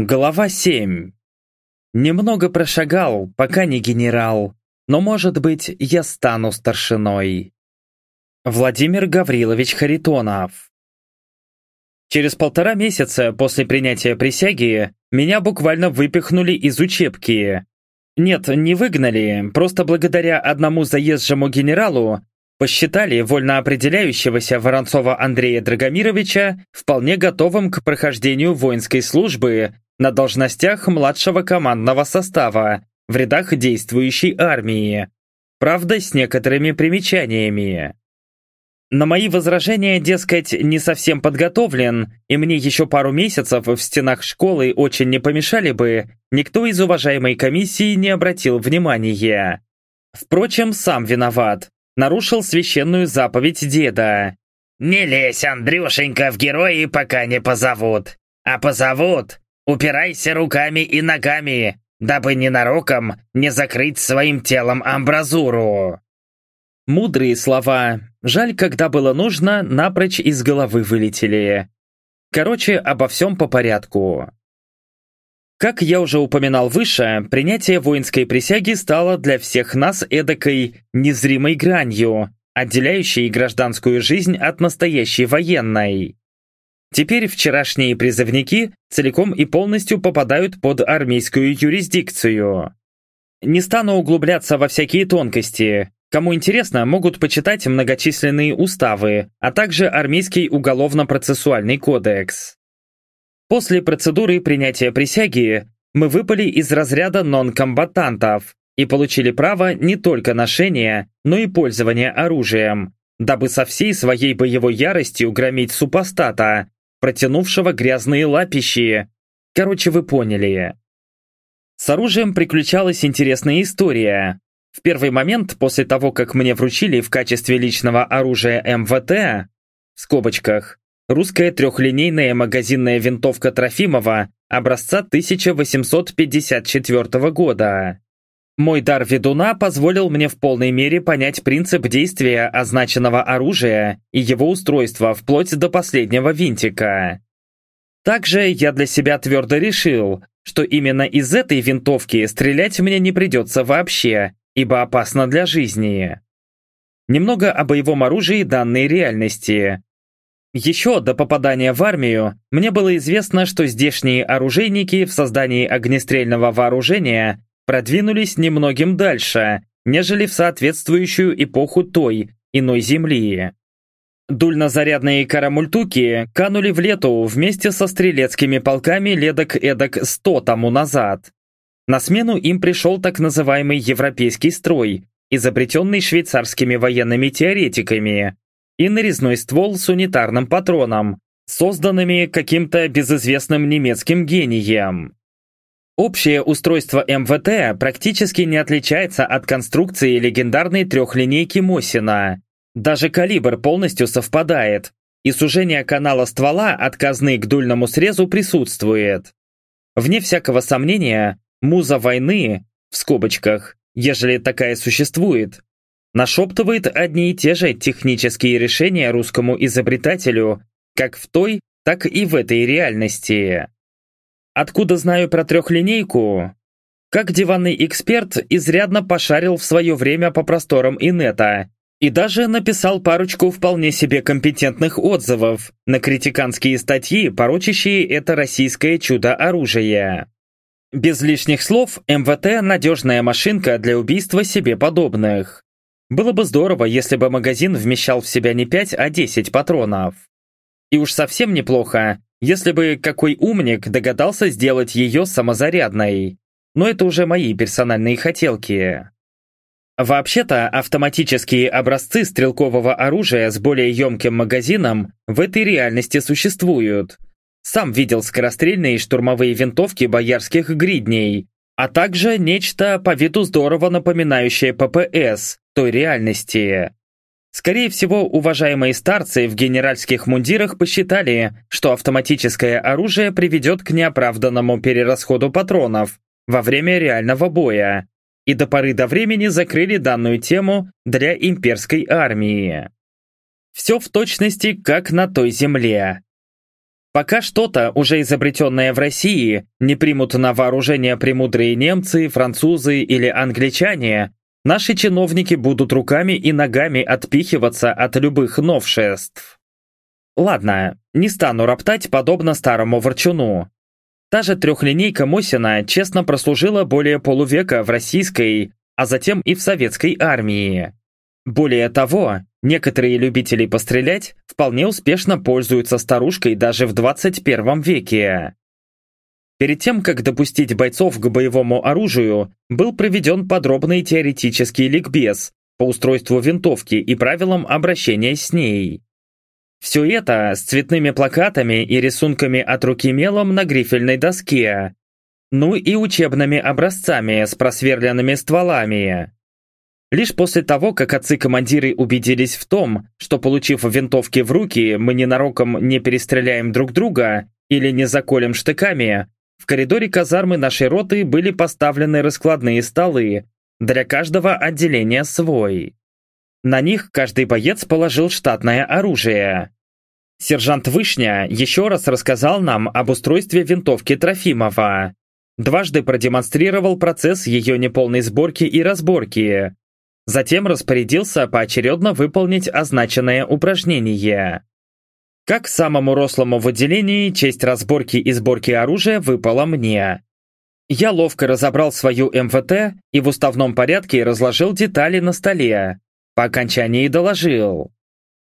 Глава 7. Немного прошагал, пока не генерал, но, может быть, я стану старшиной. Владимир Гаврилович Харитонов Через полтора месяца после принятия присяги меня буквально выпихнули из учебки. Нет, не выгнали, просто благодаря одному заезжему генералу посчитали вольно определяющегося Воронцова Андрея Драгомировича вполне готовым к прохождению воинской службы на должностях младшего командного состава в рядах действующей армии. Правда, с некоторыми примечаниями. На мои возражения, дескать, не совсем подготовлен, и мне еще пару месяцев в стенах школы очень не помешали бы, никто из уважаемой комиссии не обратил внимания. Впрочем, сам виноват. Нарушил священную заповедь деда. «Не лезь, Андрюшенька, в герои, пока не позовут. А позовут, упирайся руками и ногами, дабы ненароком не закрыть своим телом амбразуру». Мудрые слова. Жаль, когда было нужно, напрочь из головы вылетели. Короче, обо всем по порядку. Как я уже упоминал выше, принятие воинской присяги стало для всех нас эдакой незримой гранью, отделяющей гражданскую жизнь от настоящей военной. Теперь вчерашние призывники целиком и полностью попадают под армейскую юрисдикцию. Не стану углубляться во всякие тонкости. Кому интересно, могут почитать многочисленные уставы, а также армейский уголовно-процессуальный кодекс. После процедуры принятия присяги мы выпали из разряда нон-комбатантов и получили право не только ношения, но и пользования оружием, дабы со всей своей боевой яростью громить супостата, протянувшего грязные лапищи. Короче, вы поняли. С оружием приключалась интересная история. В первый момент, после того, как мне вручили в качестве личного оружия МВТ, в скобочках, русская трехлинейная магазинная винтовка Трофимова образца 1854 года. Мой дар ведуна позволил мне в полной мере понять принцип действия означенного оружия и его устройства вплоть до последнего винтика. Также я для себя твердо решил, что именно из этой винтовки стрелять мне не придется вообще, ибо опасно для жизни. Немного о боевом оружии данной реальности. Еще до попадания в армию мне было известно, что здешние оружейники в создании огнестрельного вооружения продвинулись немногим дальше, нежели в соответствующую эпоху той, иной земли. Дульнозарядные карамультуки канули в лету вместе со стрелецкими полками ледок эдак сто тому назад. На смену им пришел так называемый европейский строй, изобретенный швейцарскими военными теоретиками, и нарезной ствол с унитарным патроном, созданными каким-то безызвестным немецким гением. Общее устройство МВТ практически не отличается от конструкции легендарной трехлинейки Мосина. Даже калибр полностью совпадает, и сужение канала ствола от казны к дульному срезу присутствует. Вне всякого сомнения, муза войны, в скобочках, ежели такая существует, нашептывает одни и те же технические решения русскому изобретателю, как в той, так и в этой реальности. Откуда знаю про трехлинейку? Как диванный эксперт изрядно пошарил в свое время по просторам инета и даже написал парочку вполне себе компетентных отзывов на критиканские статьи, порочащие это российское чудо-оружие. Без лишних слов, МВТ – надежная машинка для убийства себе подобных. Было бы здорово, если бы магазин вмещал в себя не 5, а 10 патронов. И уж совсем неплохо, если бы какой умник догадался сделать ее самозарядной. Но это уже мои персональные хотелки. Вообще-то, автоматические образцы стрелкового оружия с более емким магазином в этой реальности существуют. Сам видел скорострельные штурмовые винтовки боярских гридней, а также нечто по виду здорово напоминающее ППС той реальности. Скорее всего, уважаемые старцы в генеральских мундирах посчитали, что автоматическое оружие приведет к неоправданному перерасходу патронов во время реального боя, и до поры до времени закрыли данную тему для имперской армии. Все в точности, как на той земле. Пока что-то, уже изобретенное в России, не примут на вооружение премудрые немцы, французы или англичане, наши чиновники будут руками и ногами отпихиваться от любых новшеств. Ладно, не стану роптать подобно старому ворчуну. Та же трехлинейка Мосина честно прослужила более полувека в российской, а затем и в советской армии. Более того, некоторые любители пострелять вполне успешно пользуются старушкой даже в 21 веке. Перед тем, как допустить бойцов к боевому оружию, был проведен подробный теоретический ликбез по устройству винтовки и правилам обращения с ней. Все это с цветными плакатами и рисунками от руки мелом на грифельной доске. Ну и учебными образцами с просверленными стволами. Лишь после того, как отцы-командиры убедились в том, что получив винтовки в руки, мы ненароком не перестреляем друг друга или не заколем штыками, в коридоре казармы нашей роты были поставлены раскладные столы, для каждого отделения свой. На них каждый боец положил штатное оружие. Сержант Вышня еще раз рассказал нам об устройстве винтовки Трофимова. Дважды продемонстрировал процесс ее неполной сборки и разборки. Затем распорядился поочередно выполнить означенное упражнение. Как самому рослому в отделении, честь разборки и сборки оружия выпала мне. Я ловко разобрал свою МВТ и в уставном порядке разложил детали на столе. По окончании доложил.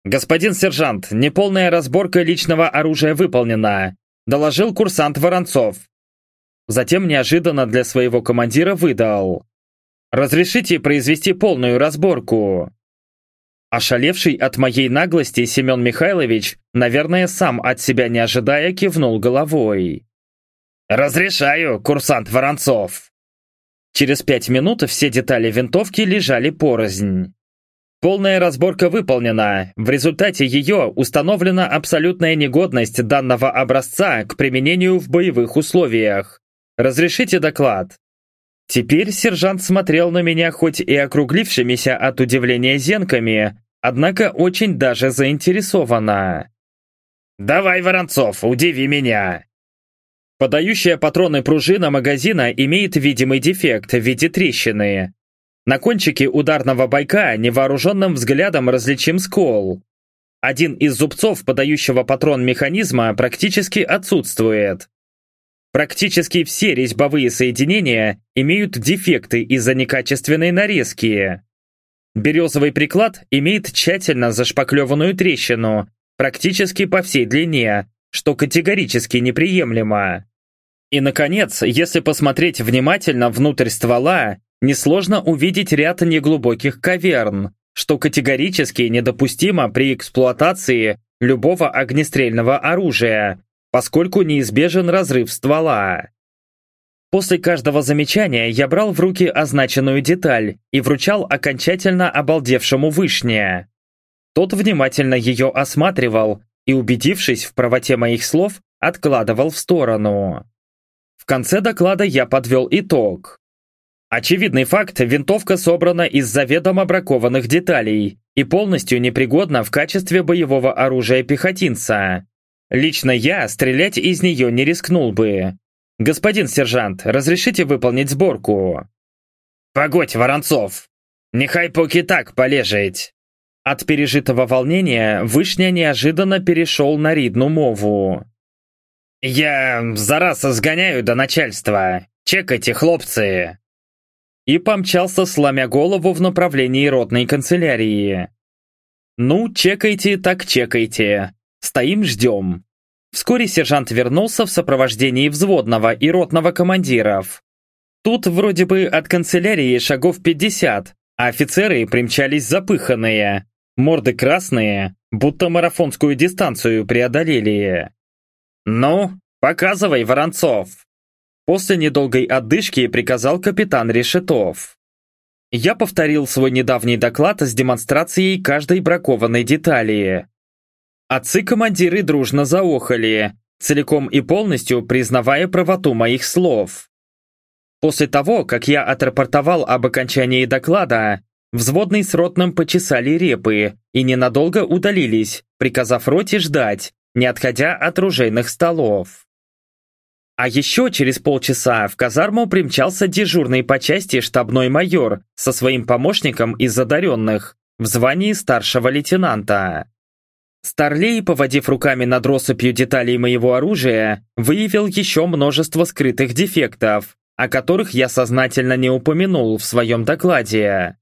«Господин сержант, неполная разборка личного оружия выполнена», доложил курсант Воронцов. Затем неожиданно для своего командира выдал. «Разрешите произвести полную разборку?» Ошалевший от моей наглости Семен Михайлович, наверное, сам от себя не ожидая, кивнул головой. «Разрешаю, курсант Воронцов!» Через пять минут все детали винтовки лежали порознь. Полная разборка выполнена. В результате ее установлена абсолютная негодность данного образца к применению в боевых условиях. Разрешите доклад. Теперь сержант смотрел на меня хоть и округлившимися от удивления зенками, однако очень даже заинтересованно. «Давай, Воронцов, удиви меня!» Подающая патроны пружина магазина имеет видимый дефект в виде трещины. На кончике ударного байка невооруженным взглядом различим скол. Один из зубцов подающего патрон механизма практически отсутствует. Практически все резьбовые соединения имеют дефекты из-за некачественной нарезки. Березовый приклад имеет тщательно зашпаклеванную трещину, практически по всей длине, что категорически неприемлемо. И, наконец, если посмотреть внимательно внутрь ствола, несложно увидеть ряд неглубоких каверн, что категорически недопустимо при эксплуатации любого огнестрельного оружия, поскольку неизбежен разрыв ствола. После каждого замечания я брал в руки означенную деталь и вручал окончательно обалдевшему вышне. Тот внимательно ее осматривал и, убедившись в правоте моих слов, откладывал в сторону. В конце доклада я подвел итог. Очевидный факт, винтовка собрана из заведомо бракованных деталей и полностью непригодна в качестве боевого оружия пехотинца. Лично я стрелять из нее не рискнул бы. Господин сержант, разрешите выполнить сборку? Погодь, Воронцов! Нехай поки так полежить. От пережитого волнения Вышня неожиданно перешел на ридну мову. «Я зараз сгоняю до начальства. Чекайте, хлопцы!» и помчался, сломя голову в направлении ротной канцелярии. «Ну, чекайте, так чекайте. Стоим, ждем». Вскоре сержант вернулся в сопровождении взводного и ротного командиров. Тут вроде бы от канцелярии шагов 50, а офицеры примчались запыханные, морды красные, будто марафонскую дистанцию преодолели. «Ну, показывай, Воронцов!» После недолгой отдышки приказал капитан Решетов. Я повторил свой недавний доклад с демонстрацией каждой бракованной детали. Отцы-командиры дружно заохали, целиком и полностью признавая правоту моих слов. После того, как я отрапортовал об окончании доклада, взводный с ротным почесали репы и ненадолго удалились, приказав роте ждать, не отходя от ружейных столов. А еще через полчаса в казарму примчался дежурный по части штабной майор со своим помощником из одаренных в звании старшего лейтенанта. Старлей, поводив руками над россыпью деталей моего оружия, выявил еще множество скрытых дефектов, о которых я сознательно не упомянул в своем докладе.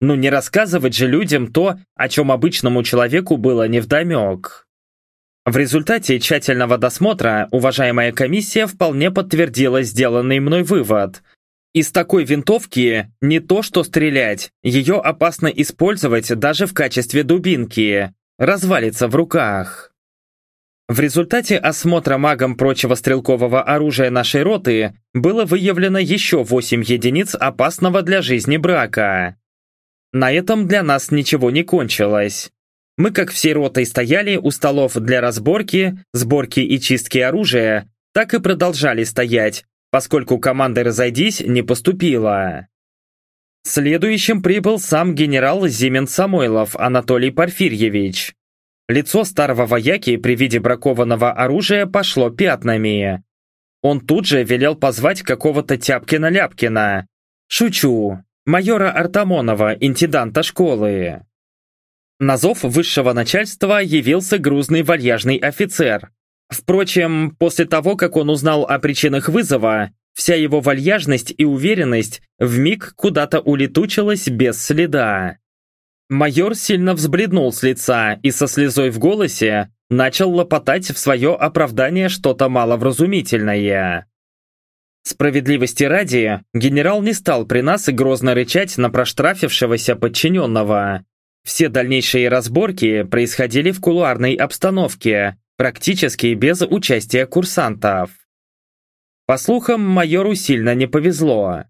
Ну не рассказывать же людям то, о чем обычному человеку было невдомек. В результате тщательного досмотра уважаемая комиссия вполне подтвердила сделанный мной вывод. Из такой винтовки не то что стрелять, ее опасно использовать даже в качестве дубинки, развалится в руках. В результате осмотра магом прочего стрелкового оружия нашей роты было выявлено еще 8 единиц опасного для жизни брака. На этом для нас ничего не кончилось. Мы как всей ротой стояли у столов для разборки, сборки и чистки оружия, так и продолжали стоять, поскольку команды «разойдись» не поступило. Следующим прибыл сам генерал Зимин Самойлов Анатолий Порфирьевич. Лицо старого вояки при виде бракованного оружия пошло пятнами. Он тут же велел позвать какого-то Тяпкина-Ляпкина. Шучу. Майора Артамонова, интенданта школы. На зов высшего начальства явился грузный вальяжный офицер. Впрочем, после того, как он узнал о причинах вызова, вся его вальяжность и уверенность вмиг куда-то улетучилась без следа. Майор сильно взбреднул с лица и со слезой в голосе начал лопотать в свое оправдание что-то маловразумительное. Справедливости ради, генерал не стал при нас грозно рычать на проштрафившегося подчиненного. Все дальнейшие разборки происходили в кулуарной обстановке, практически без участия курсантов. По слухам, майору сильно не повезло.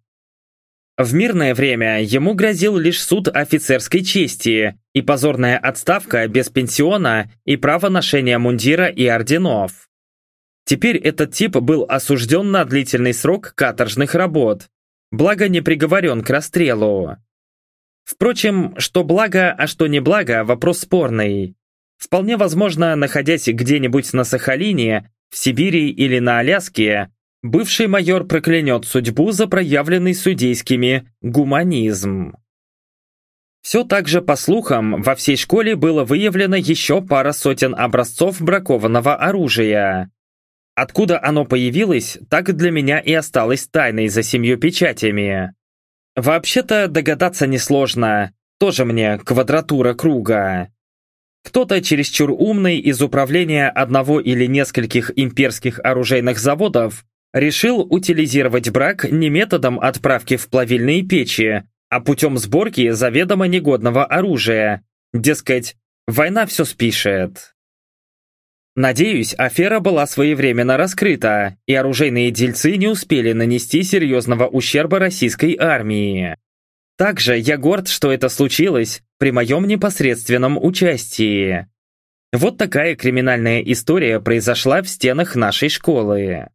В мирное время ему грозил лишь суд офицерской чести и позорная отставка без пенсиона и право ношения мундира и орденов. Теперь этот тип был осужден на длительный срок каторжных работ, благо не приговорен к расстрелу. Впрочем, что благо, а что не благо – вопрос спорный. Вполне возможно, находясь где-нибудь на Сахалине, в Сибири или на Аляске, бывший майор проклянет судьбу за проявленный судейскими гуманизм. Все так же, по слухам, во всей школе было выявлено еще пара сотен образцов бракованного оружия. Откуда оно появилось, так для меня и осталось тайной за семью печатями. Вообще-то догадаться несложно, тоже мне квадратура круга. Кто-то чересчур умный из управления одного или нескольких имперских оружейных заводов решил утилизировать брак не методом отправки в плавильные печи, а путем сборки заведомо негодного оружия. Дескать, война все спишет. Надеюсь, афера была своевременно раскрыта, и оружейные дельцы не успели нанести серьезного ущерба российской армии. Также я горд, что это случилось при моем непосредственном участии. Вот такая криминальная история произошла в стенах нашей школы.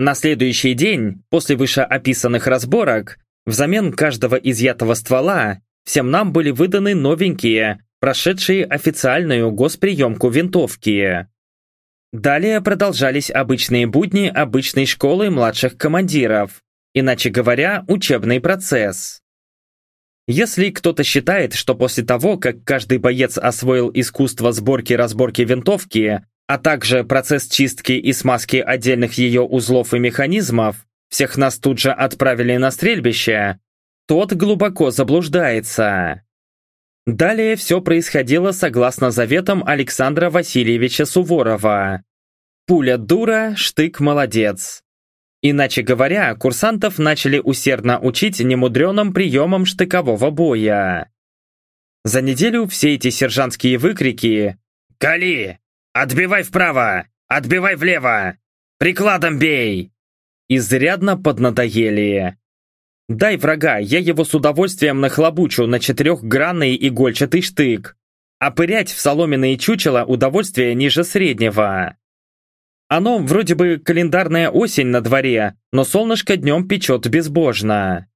На следующий день, после вышеописанных разборок, взамен каждого изъятого ствола, всем нам были выданы новенькие, прошедшие официальную госприемку винтовки. Далее продолжались обычные будни обычной школы младших командиров, иначе говоря, учебный процесс. Если кто-то считает, что после того, как каждый боец освоил искусство сборки-разборки винтовки, а также процесс чистки и смазки отдельных ее узлов и механизмов, всех нас тут же отправили на стрельбище, тот глубоко заблуждается. Далее все происходило согласно заветам Александра Васильевича Суворова. Пуля дура, штык молодец. Иначе говоря, курсантов начали усердно учить немудреным приемам штыкового боя. За неделю все эти сержантские выкрики «Кали! «Отбивай вправо! Отбивай влево! Прикладом бей!» Изрядно поднадоели. Дай врага, я его с удовольствием нахлобучу на четырехгранный игольчатый штык. А пырять в соломенные чучела удовольствие ниже среднего. Оно вроде бы календарная осень на дворе, но солнышко днем печет безбожно.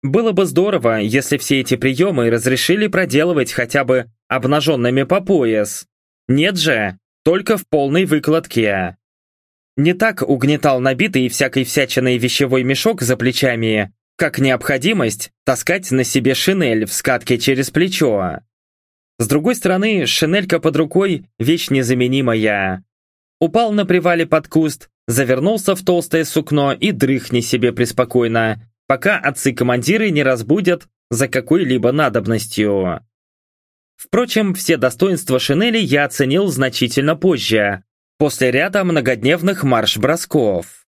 Было бы здорово, если все эти приемы разрешили проделывать хотя бы обнаженными по пояс. Нет же, только в полной выкладке. Не так угнетал набитый всякой всячиной вещевой мешок за плечами, как необходимость таскать на себе шинель в скатке через плечо. С другой стороны, шинелька под рукой – вещь незаменимая. Упал на привале под куст, завернулся в толстое сукно и дрыхни себе преспокойно, пока отцы-командиры не разбудят за какой-либо надобностью. Впрочем, все достоинства шинели я оценил значительно позже, после ряда многодневных марш-бросков.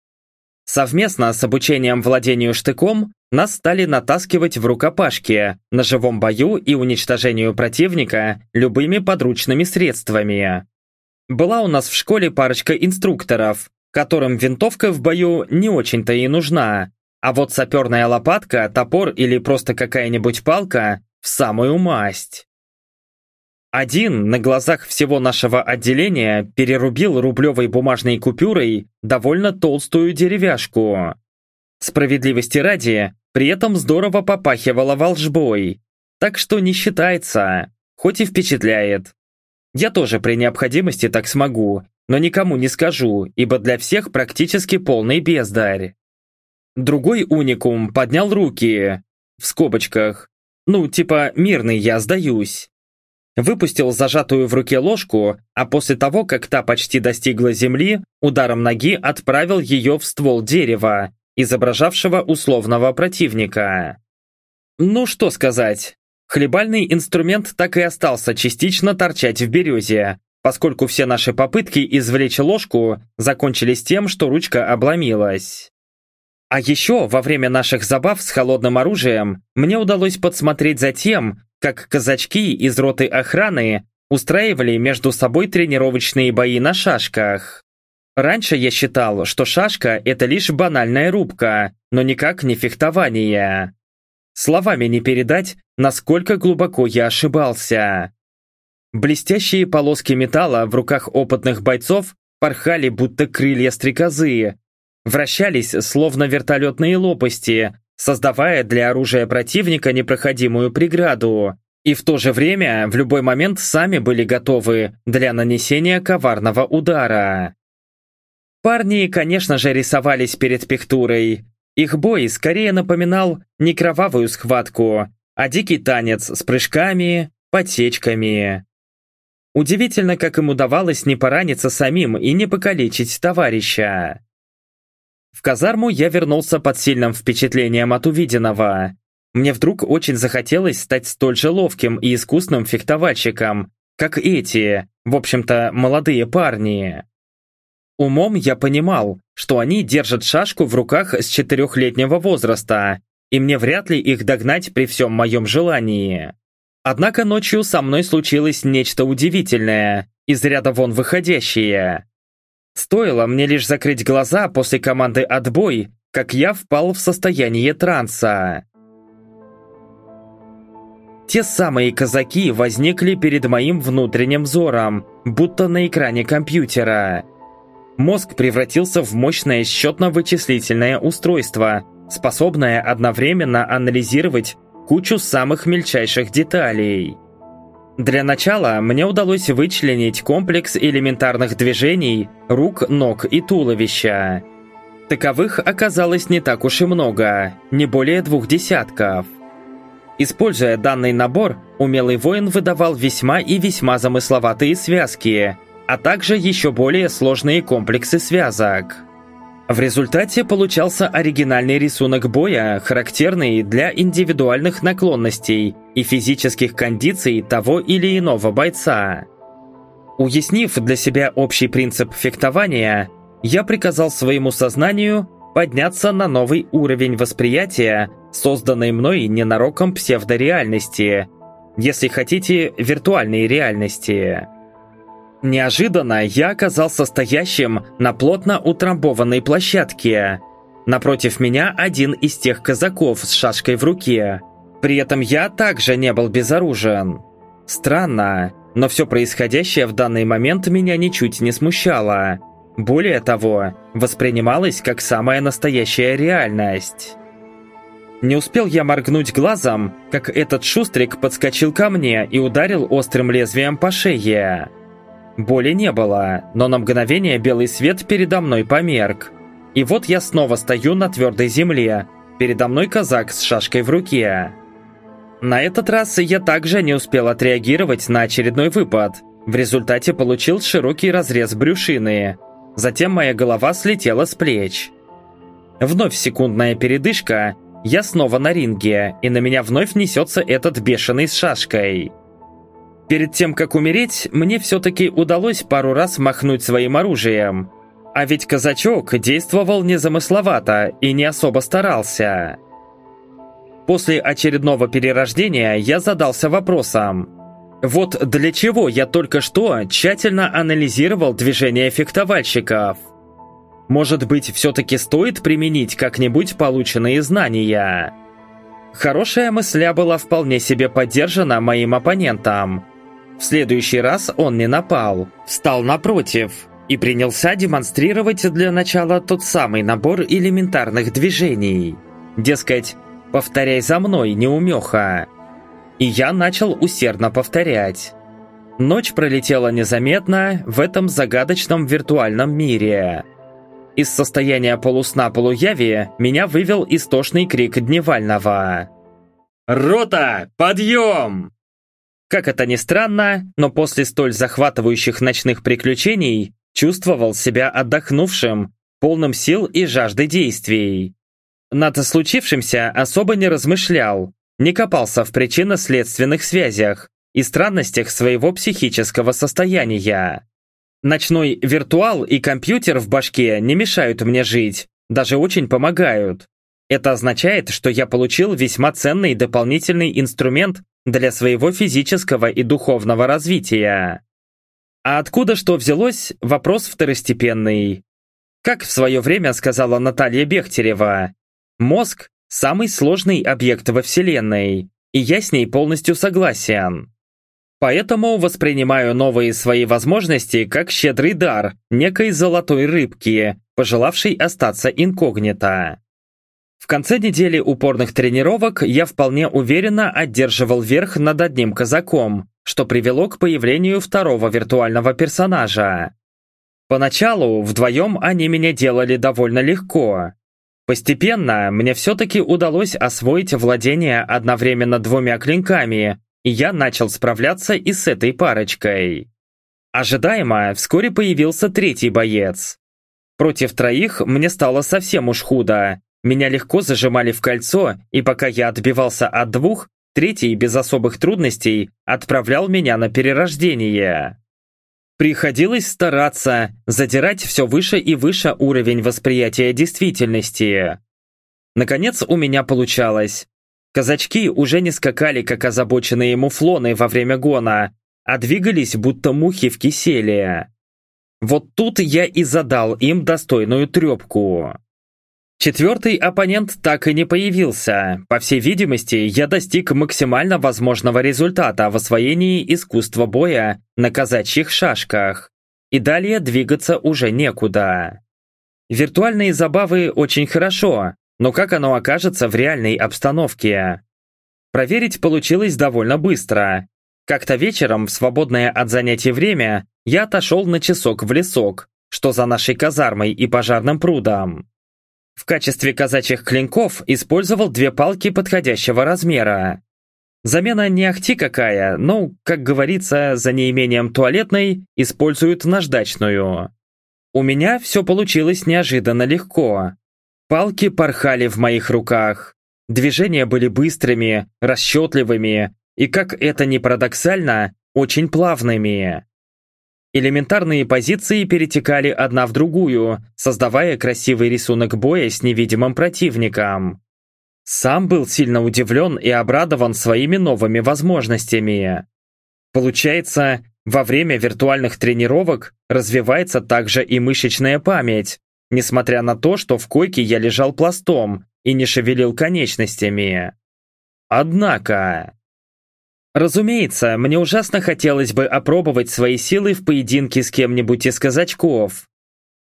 Совместно с обучением владению штыком нас стали натаскивать в рукопашке, на живом бою и уничтожению противника любыми подручными средствами. Была у нас в школе парочка инструкторов, которым винтовка в бою не очень-то и нужна, а вот саперная лопатка, топор или просто какая-нибудь палка в самую масть. Один на глазах всего нашего отделения перерубил рублевой бумажной купюрой довольно толстую деревяшку. Справедливости ради, при этом здорово попахивало волжбой, так что не считается, хоть и впечатляет. Я тоже при необходимости так смогу, но никому не скажу, ибо для всех практически полный бездарь. Другой уникум поднял руки, в скобочках, ну, типа «мирный я сдаюсь». Выпустил зажатую в руке ложку, а после того, как та почти достигла земли, ударом ноги отправил ее в ствол дерева, изображавшего условного противника. Ну что сказать, хлебальный инструмент так и остался частично торчать в березе, поскольку все наши попытки извлечь ложку закончились тем, что ручка обломилась. А еще во время наших забав с холодным оружием мне удалось подсмотреть за тем, как казачки из роты охраны устраивали между собой тренировочные бои на шашках. Раньше я считал, что шашка – это лишь банальная рубка, но никак не фехтование. Словами не передать, насколько глубоко я ошибался. Блестящие полоски металла в руках опытных бойцов порхали, будто крылья стрекозы, вращались, словно вертолетные лопасти, создавая для оружия противника непроходимую преграду, и в то же время в любой момент сами были готовы для нанесения коварного удара. Парни, конечно же, рисовались перед пихтурой. Их бой скорее напоминал не кровавую схватку, а дикий танец с прыжками, подсечками. Удивительно, как им удавалось не пораниться самим и не покалечить товарища. В казарму я вернулся под сильным впечатлением от увиденного. Мне вдруг очень захотелось стать столь же ловким и искусным фехтовальщиком, как эти, в общем-то, молодые парни. Умом я понимал, что они держат шашку в руках с четырехлетнего возраста, и мне вряд ли их догнать при всем моем желании. Однако ночью со мной случилось нечто удивительное, из ряда вон выходящее. Стоило мне лишь закрыть глаза после команды «Отбой», как я впал в состояние транса. Те самые казаки возникли перед моим внутренним взором, будто на экране компьютера. Мозг превратился в мощное счетно-вычислительное устройство, способное одновременно анализировать кучу самых мельчайших деталей. Для начала мне удалось вычленить комплекс элементарных движений рук, ног и туловища. Таковых оказалось не так уж и много, не более двух десятков. Используя данный набор, умелый воин выдавал весьма и весьма замысловатые связки, а также еще более сложные комплексы связок. В результате получался оригинальный рисунок боя, характерный для индивидуальных наклонностей и физических кондиций того или иного бойца. Уяснив для себя общий принцип фехтования, я приказал своему сознанию подняться на новый уровень восприятия, созданной мной ненароком псевдореальности, если хотите, виртуальной реальности. Неожиданно я оказался стоящим на плотно утрамбованной площадке. Напротив меня один из тех казаков с шашкой в руке. При этом я также не был безоружен. Странно, но все происходящее в данный момент меня ничуть не смущало. Более того, воспринималось как самая настоящая реальность. Не успел я моргнуть глазом, как этот шустрик подскочил ко мне и ударил острым лезвием по шее. Боли не было, но на мгновение белый свет передо мной померк. И вот я снова стою на твердой земле. Передо мной казак с шашкой в руке. На этот раз я также не успел отреагировать на очередной выпад. В результате получил широкий разрез брюшины. Затем моя голова слетела с плеч. Вновь секундная передышка, я снова на ринге, и на меня вновь несется этот бешеный с шашкой. Перед тем, как умереть, мне все-таки удалось пару раз махнуть своим оружием. А ведь казачок действовал незамысловато и не особо старался. После очередного перерождения я задался вопросом. Вот для чего я только что тщательно анализировал движения фехтовальщиков? Может быть, все-таки стоит применить как-нибудь полученные знания? Хорошая мысля была вполне себе поддержана моим оппонентом. В следующий раз он не напал, встал напротив и принялся демонстрировать для начала тот самый набор элементарных движений. Дескать, повторяй за мной, неумеха. И я начал усердно повторять. Ночь пролетела незаметно в этом загадочном виртуальном мире – из состояния полусна-полуяви меня вывел истошный крик Дневального. «Рота, подъем!» Как это ни странно, но после столь захватывающих ночных приключений чувствовал себя отдохнувшим, полным сил и жажды действий. Над случившимся особо не размышлял, не копался в причинно-следственных связях и странностях своего психического состояния. Ночной виртуал и компьютер в башке не мешают мне жить, даже очень помогают. Это означает, что я получил весьма ценный дополнительный инструмент для своего физического и духовного развития. А откуда что взялось, вопрос второстепенный. Как в свое время сказала Наталья Бехтерева, мозг – самый сложный объект во Вселенной, и я с ней полностью согласен. Поэтому воспринимаю новые свои возможности как щедрый дар некой золотой рыбки, пожелавшей остаться инкогнито. В конце недели упорных тренировок я вполне уверенно одерживал верх над одним казаком, что привело к появлению второго виртуального персонажа. Поначалу вдвоем они меня делали довольно легко. Постепенно мне все-таки удалось освоить владение одновременно двумя клинками, и я начал справляться и с этой парочкой. Ожидаемо, вскоре появился третий боец. Против троих мне стало совсем уж худо. Меня легко зажимали в кольцо, и пока я отбивался от двух, третий без особых трудностей отправлял меня на перерождение. Приходилось стараться, задирать все выше и выше уровень восприятия действительности. Наконец у меня получалось. Казачки уже не скакали, как озабоченные муфлоны во время гона, а двигались, будто мухи в киселе. Вот тут я и задал им достойную трепку. Четвертый оппонент так и не появился. По всей видимости, я достиг максимально возможного результата в освоении искусства боя на казачьих шашках. И далее двигаться уже некуда. Виртуальные забавы очень хорошо, но как оно окажется в реальной обстановке? Проверить получилось довольно быстро. Как-то вечером, в свободное от занятий время, я отошел на часок в лесок, что за нашей казармой и пожарным прудом. В качестве казачьих клинков использовал две палки подходящего размера. Замена не ахти какая, но, как говорится, за неимением туалетной используют наждачную. У меня все получилось неожиданно легко. Палки порхали в моих руках. Движения были быстрыми, расчетливыми и, как это ни парадоксально, очень плавными. Элементарные позиции перетекали одна в другую, создавая красивый рисунок боя с невидимым противником. Сам был сильно удивлен и обрадован своими новыми возможностями. Получается, во время виртуальных тренировок развивается также и мышечная память, несмотря на то, что в койке я лежал пластом и не шевелил конечностями. Однако... Разумеется, мне ужасно хотелось бы опробовать свои силы в поединке с кем-нибудь из казачков.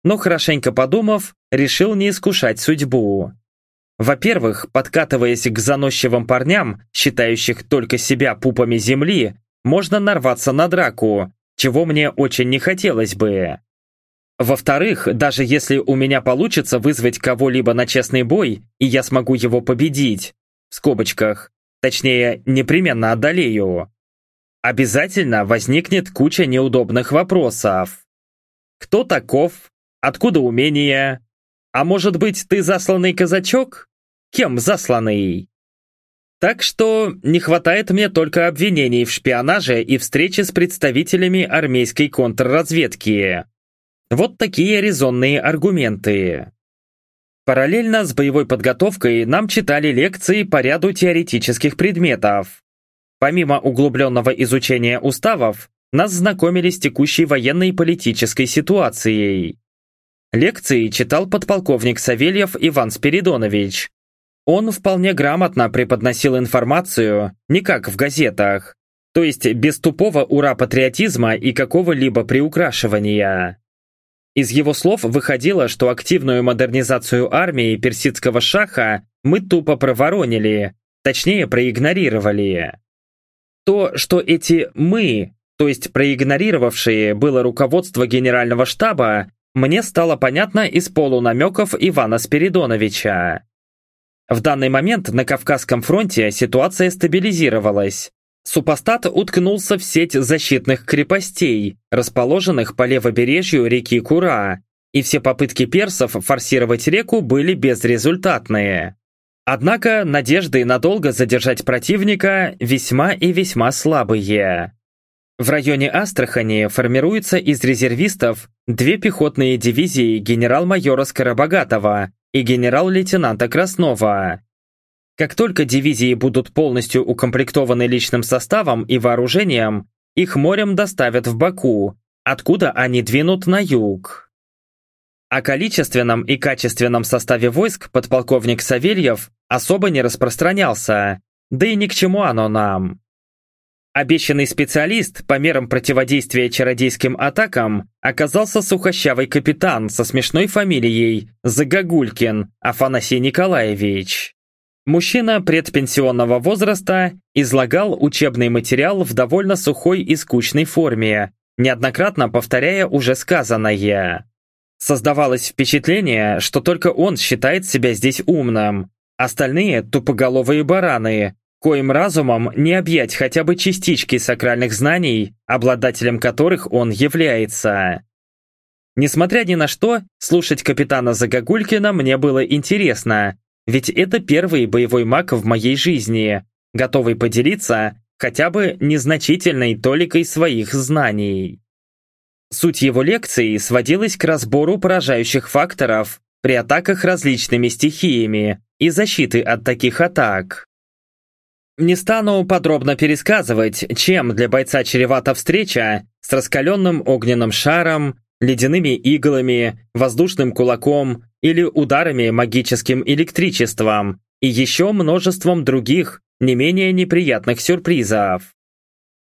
Но хорошенько подумав, решил не искушать судьбу. Во-первых, подкатываясь к заносчивым парням, считающих только себя пупами земли, можно нарваться на драку, чего мне очень не хотелось бы. Во-вторых, даже если у меня получится вызвать кого-либо на честный бой, и я смогу его победить, в скобочках, точнее, непременно одолею, обязательно возникнет куча неудобных вопросов. Кто таков? Откуда умения? А может быть, ты засланный казачок? Кем засланный? Так что не хватает мне только обвинений в шпионаже и встречи с представителями армейской контрразведки. Вот такие резонные аргументы. Параллельно с боевой подготовкой нам читали лекции по ряду теоретических предметов. Помимо углубленного изучения уставов, нас знакомили с текущей военной и политической ситуацией. Лекции читал подполковник Савельев Иван Спиридонович. Он вполне грамотно преподносил информацию, не как в газетах, то есть без тупого ура-патриотизма и какого-либо приукрашивания. Из его слов выходило, что активную модернизацию армии персидского шаха мы тупо проворонили, точнее проигнорировали. То, что эти «мы», то есть проигнорировавшие, было руководство генерального штаба, мне стало понятно из полунамеков Ивана Спиридоновича. В данный момент на Кавказском фронте ситуация стабилизировалась. Супостат уткнулся в сеть защитных крепостей, расположенных по левобережью реки Кура, и все попытки персов форсировать реку были безрезультатные. Однако надежды надолго задержать противника весьма и весьма слабые. В районе Астрахани формируются из резервистов две пехотные дивизии генерал-майора Скоробогатова и генерал-лейтенанта Краснова. Как только дивизии будут полностью укомплектованы личным составом и вооружением, их морем доставят в Баку, откуда они двинут на юг. О количественном и качественном составе войск подполковник Савельев особо не распространялся, да и ни к чему оно нам. Обещанный специалист по мерам противодействия чародейским атакам оказался сухощавый капитан со смешной фамилией Загогулькин Афанасий Николаевич. Мужчина предпенсионного возраста излагал учебный материал в довольно сухой и скучной форме, неоднократно повторяя уже сказанное. Создавалось впечатление, что только он считает себя здесь умным. Остальные – тупоголовые бараны, коим разумом не объять хотя бы частички сакральных знаний, обладателем которых он является. Несмотря ни на что, слушать капитана Загогулькина мне было интересно, ведь это первый боевой маг в моей жизни, готовый поделиться хотя бы незначительной толикой своих знаний. Суть его лекции сводилась к разбору поражающих факторов при атаках различными стихиями и защиты от таких атак. Не стану подробно пересказывать, чем для бойца чревата встреча с раскаленным огненным шаром, ледяными иглами, воздушным кулаком или ударами магическим электричеством и еще множеством других, не менее неприятных сюрпризов.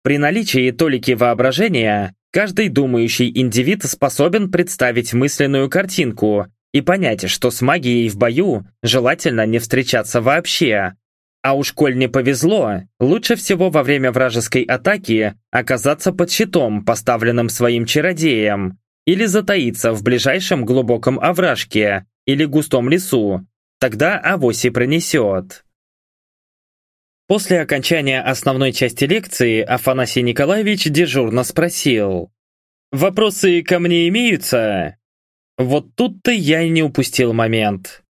При наличии толики воображения Каждый думающий индивид способен представить мысленную картинку и понять, что с магией в бою желательно не встречаться вообще. А уж коль не повезло, лучше всего во время вражеской атаки оказаться под щитом, поставленным своим чародеем, или затаиться в ближайшем глубоком овражке или густом лесу, тогда авось и пронесет. После окончания основной части лекции Афанасий Николаевич дежурно спросил. «Вопросы ко мне имеются?» Вот тут-то я и не упустил момент.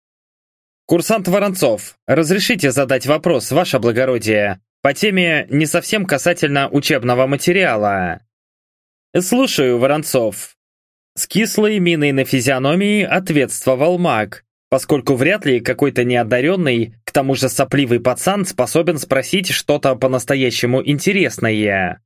«Курсант Воронцов, разрешите задать вопрос, ваше благородие, по теме не совсем касательно учебного материала?» «Слушаю, Воронцов». С кислой миной на физиономии ответствовал маг, поскольку вряд ли какой-то неодаренный, к тому же сопливый пацан способен спросить что-то по-настоящему интересное.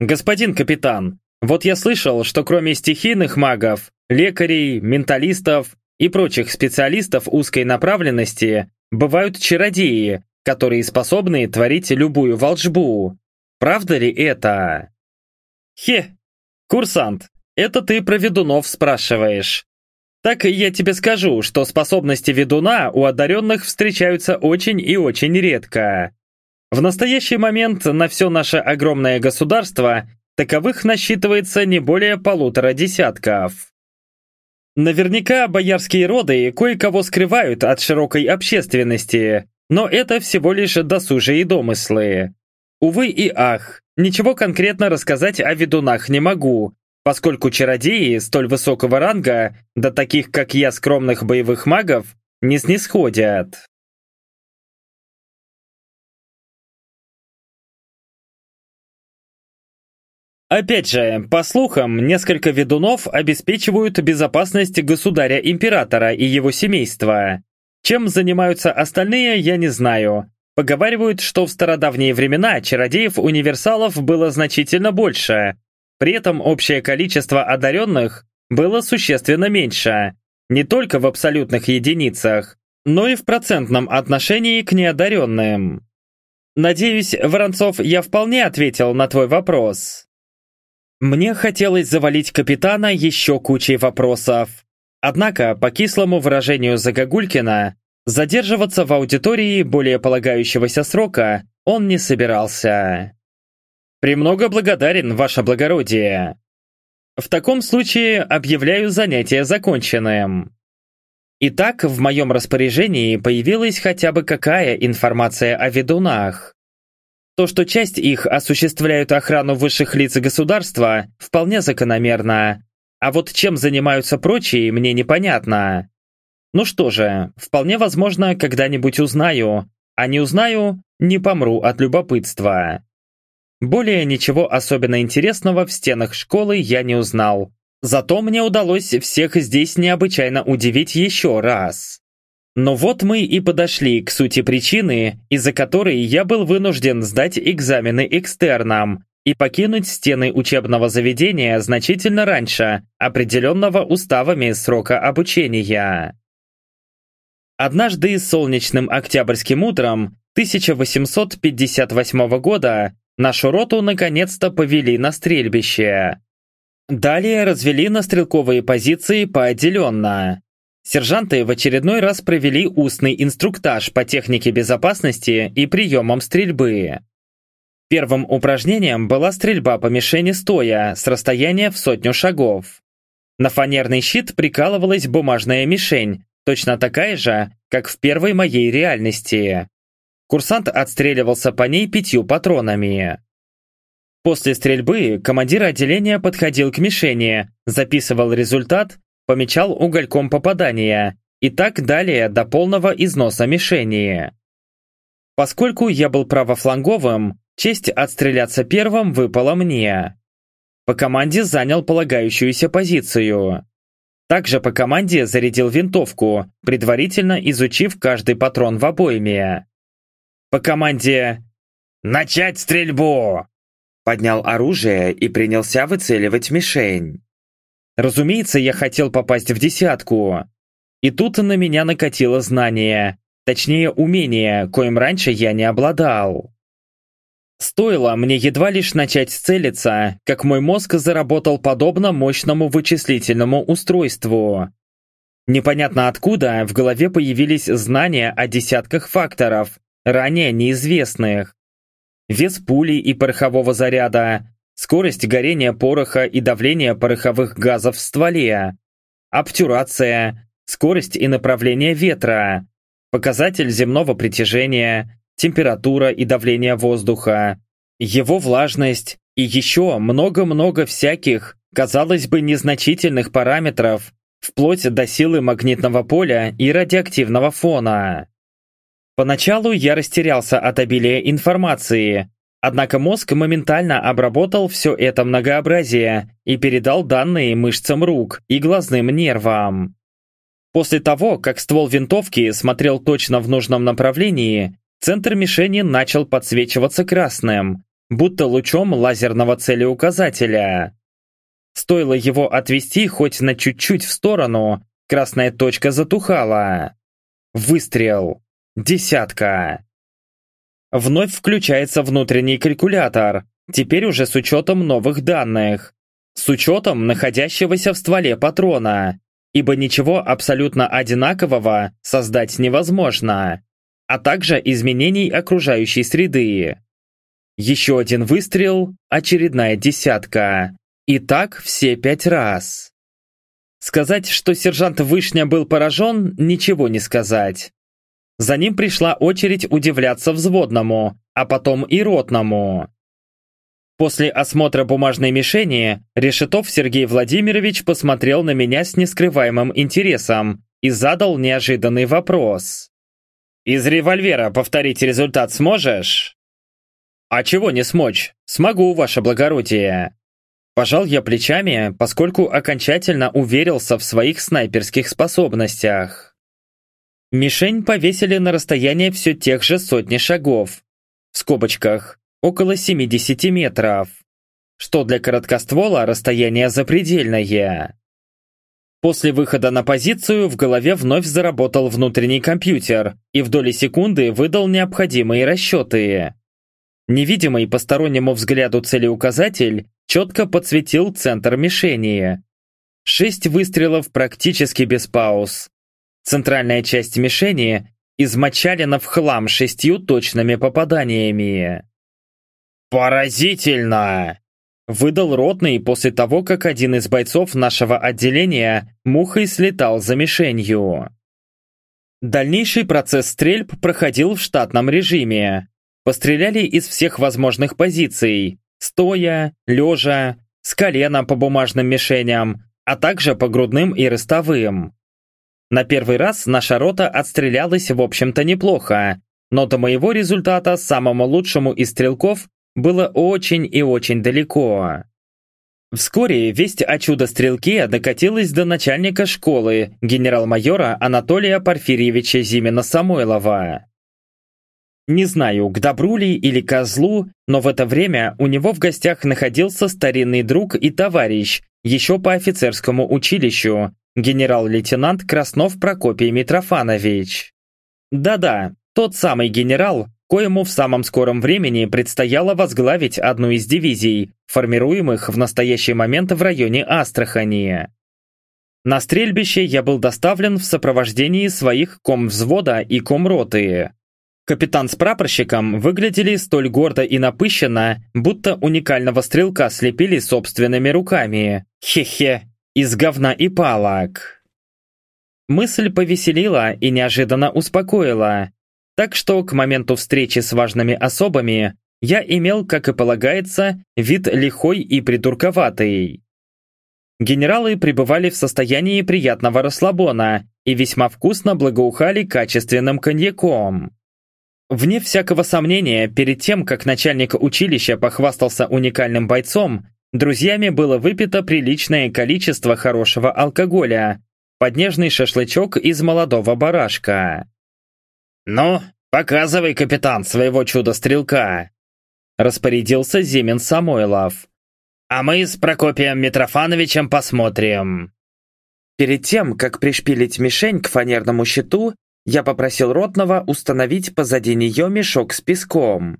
«Господин капитан, вот я слышал, что кроме стихийных магов, лекарей, менталистов и прочих специалистов узкой направленности, бывают чародеи, которые способны творить любую волшбу. Правда ли это?» «Хе, курсант, это ты про ведунов спрашиваешь. Так я тебе скажу, что способности ведуна у одаренных встречаются очень и очень редко. В настоящий момент на все наше огромное государство Таковых насчитывается не более полутора десятков. Наверняка боярские роды кое-кого скрывают от широкой общественности, но это всего лишь досужие домыслы. Увы и ах, ничего конкретно рассказать о ведунах не могу, поскольку чародеи столь высокого ранга, до таких как я скромных боевых магов, не снисходят. Опять же, по слухам, несколько ведунов обеспечивают безопасность государя-императора и его семейства. Чем занимаются остальные, я не знаю. Поговаривают, что в стародавние времена чародеев-универсалов было значительно больше. При этом общее количество одаренных было существенно меньше. Не только в абсолютных единицах, но и в процентном отношении к неодаренным. Надеюсь, Воронцов, я вполне ответил на твой вопрос. Мне хотелось завалить капитана еще кучей вопросов. Однако, по кислому выражению Загогулькина, задерживаться в аудитории более полагающегося срока он не собирался. «Премного благодарен, ваше благородие!» В таком случае объявляю занятие законченным. Итак, в моем распоряжении появилась хотя бы какая информация о ведунах. То, что часть их осуществляют охрану высших лиц государства, вполне закономерно. А вот чем занимаются прочие, мне непонятно. Ну что же, вполне возможно, когда-нибудь узнаю. А не узнаю, не помру от любопытства. Более ничего особенно интересного в стенах школы я не узнал. Зато мне удалось всех здесь необычайно удивить еще раз. Но вот мы и подошли к сути причины, из-за которой я был вынужден сдать экзамены экстерном и покинуть стены учебного заведения значительно раньше определенного уставами срока обучения. Однажды солнечным октябрьским утром 1858 года нашу роту наконец-то повели на стрельбище. Далее развели на стрелковые позиции поотделенно. Сержанты в очередной раз провели устный инструктаж по технике безопасности и приемам стрельбы. Первым упражнением была стрельба по мишени стоя с расстояния в сотню шагов. На фанерный щит прикалывалась бумажная мишень, точно такая же, как в первой моей реальности. Курсант отстреливался по ней пятью патронами. После стрельбы командир отделения подходил к мишени, записывал результат помечал угольком попадания и так далее до полного износа мишени. Поскольку я был правофланговым, честь отстреляться первым выпала мне. По команде занял полагающуюся позицию. Также по команде зарядил винтовку, предварительно изучив каждый патрон в обойме. По команде «Начать стрельбу!» Поднял оружие и принялся выцеливать мишень. Разумеется, я хотел попасть в десятку. И тут на меня накатило знание, точнее умение, коим раньше я не обладал. Стоило мне едва лишь начать целиться, как мой мозг заработал подобно мощному вычислительному устройству. Непонятно откуда в голове появились знания о десятках факторов, ранее неизвестных. Вес пули и порохового заряда, скорость горения пороха и давление пороховых газов в стволе, обтюрация, скорость и направление ветра, показатель земного притяжения, температура и давление воздуха, его влажность и еще много-много всяких, казалось бы, незначительных параметров, вплоть до силы магнитного поля и радиоактивного фона. Поначалу я растерялся от обилия информации, Однако мозг моментально обработал все это многообразие и передал данные мышцам рук и глазным нервам. После того, как ствол винтовки смотрел точно в нужном направлении, центр мишени начал подсвечиваться красным, будто лучом лазерного целеуказателя. Стоило его отвести хоть на чуть-чуть в сторону, красная точка затухала. Выстрел. Десятка. Вновь включается внутренний калькулятор, теперь уже с учетом новых данных. С учетом находящегося в стволе патрона, ибо ничего абсолютно одинакового создать невозможно, а также изменений окружающей среды. Еще один выстрел, очередная десятка. И так все пять раз. Сказать, что сержант Вышня был поражен, ничего не сказать. За ним пришла очередь удивляться взводному, а потом и ротному. После осмотра бумажной мишени Решетов Сергей Владимирович посмотрел на меня с нескрываемым интересом и задал неожиданный вопрос. «Из револьвера повторить результат сможешь?» «А чего не смочь? Смогу, ваше благородие!» Пожал я плечами, поскольку окончательно уверился в своих снайперских способностях. Мишень повесили на расстояние все тех же сотни шагов. В скобочках около 70 метров, что для короткоствола расстояние запредельное. После выхода на позицию в голове вновь заработал внутренний компьютер и в доли секунды выдал необходимые расчеты. Невидимый постороннему взгляду целеуказатель четко подсветил центр мишени. Шесть выстрелов практически без пауз. Центральная часть мишени измочалена в хлам шестью точными попаданиями. «Поразительно!» Выдал ротный после того, как один из бойцов нашего отделения мухой слетал за мишенью. Дальнейший процесс стрельб проходил в штатном режиме. Постреляли из всех возможных позиций, стоя, лежа, с колена по бумажным мишеням, а также по грудным и ростовым. На первый раз наша рота отстрелялась в общем-то неплохо, но до моего результата самому лучшему из стрелков было очень и очень далеко. Вскоре весть о чудо-стрелке докатилась до начальника школы, генерал-майора Анатолия Порфирьевича Зимина-Самойлова. Не знаю, к добру ли или козлу, но в это время у него в гостях находился старинный друг и товарищ, еще по офицерскому училищу, генерал-лейтенант Краснов Прокопий Митрофанович. Да-да, тот самый генерал, коему в самом скором времени предстояло возглавить одну из дивизий, формируемых в настоящий момент в районе Астрахани. На стрельбище я был доставлен в сопровождении своих комвзвода и комроты. Капитан с прапорщиком выглядели столь гордо и напыщенно, будто уникального стрелка слепили собственными руками. Хе-хе, из говна и палок. Мысль повеселила и неожиданно успокоила, так что к моменту встречи с важными особами я имел, как и полагается, вид лихой и придурковатый. Генералы пребывали в состоянии приятного расслабона и весьма вкусно благоухали качественным коньяком. Вне всякого сомнения, перед тем, как начальник училища похвастался уникальным бойцом, друзьями было выпито приличное количество хорошего алкоголя, поднежный шашлычок из молодого барашка. «Ну, показывай, капитан, своего чудо-стрелка!» Распорядился Зимин Самойлов. «А мы с Прокопием Митрофановичем посмотрим». Перед тем, как пришпилить мишень к фанерному щиту, я попросил Ротного установить позади нее мешок с песком.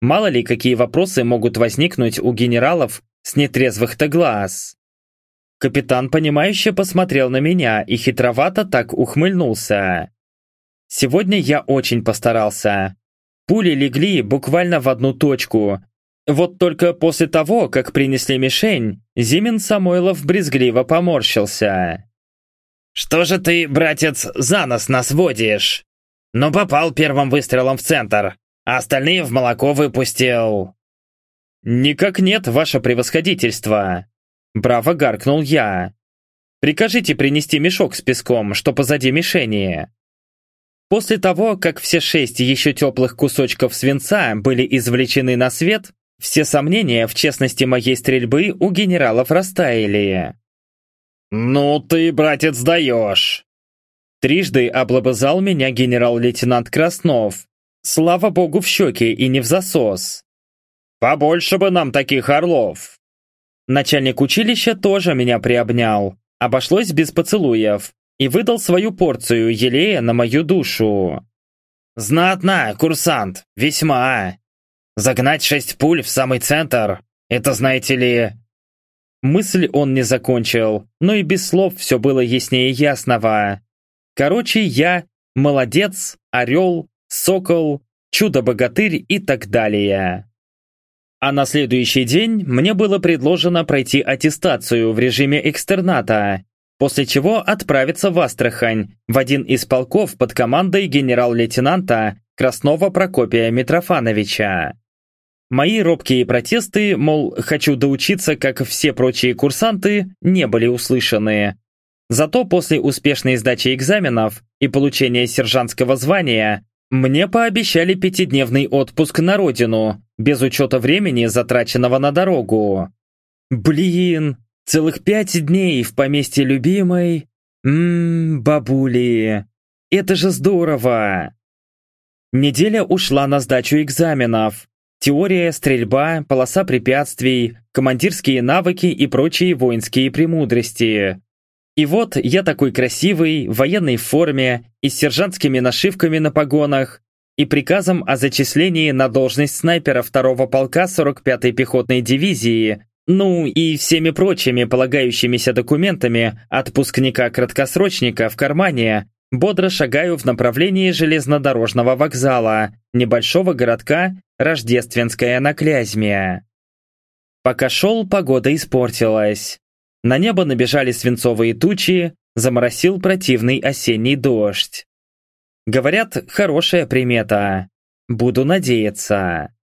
Мало ли, какие вопросы могут возникнуть у генералов с нетрезвых-то глаз. Капитан, понимающе посмотрел на меня и хитровато так ухмыльнулся. Сегодня я очень постарался. Пули легли буквально в одну точку. Вот только после того, как принесли мишень, Зимин Самойлов брезгливо поморщился. «Что же ты, братец, за нос нас водишь? Но попал первым выстрелом в центр, а остальные в молоко выпустил». «Никак нет, ваше превосходительство!» Браво гаркнул я. «Прикажите принести мешок с песком, что позади мишени». После того, как все шесть еще теплых кусочков свинца были извлечены на свет, все сомнения в честности моей стрельбы у генералов растаяли. «Ну ты, братец, даешь!» Трижды облобызал меня генерал-лейтенант Краснов. Слава богу, в щеки и не в засос. «Побольше бы нам таких орлов!» Начальник училища тоже меня приобнял. Обошлось без поцелуев и выдал свою порцию, елея на мою душу. «Знатно, курсант, весьма. Загнать шесть пуль в самый центр — это, знаете ли...» Мысль он не закончил, но и без слов все было яснее ясного. Короче, я молодец, орел, сокол, чудо-богатырь и так далее. А на следующий день мне было предложено пройти аттестацию в режиме экстерната, после чего отправиться в Астрахань, в один из полков под командой генерал-лейтенанта Краснова Прокопия Митрофановича. Мои робкие протесты, мол, хочу доучиться, как все прочие курсанты, не были услышаны. Зато после успешной сдачи экзаменов и получения сержантского звания мне пообещали пятидневный отпуск на родину, без учета времени, затраченного на дорогу. Блин, целых пять дней в поместье любимой. Ммм, бабули, это же здорово! Неделя ушла на сдачу экзаменов. Теория, стрельба, полоса препятствий, командирские навыки и прочие воинские премудрости. И вот я такой красивый, в военной форме и с сержантскими нашивками на погонах и приказом о зачислении на должность снайпера второго полка 45-й пехотной дивизии, ну и всеми прочими полагающимися документами отпускника-краткосрочника в кармане, бодро шагаю в направлении железнодорожного вокзала, небольшого городка Рождественская на Клязьме. Пока шел, погода испортилась. На небо набежали свинцовые тучи, заморосил противный осенний дождь. Говорят, хорошая примета. Буду надеяться.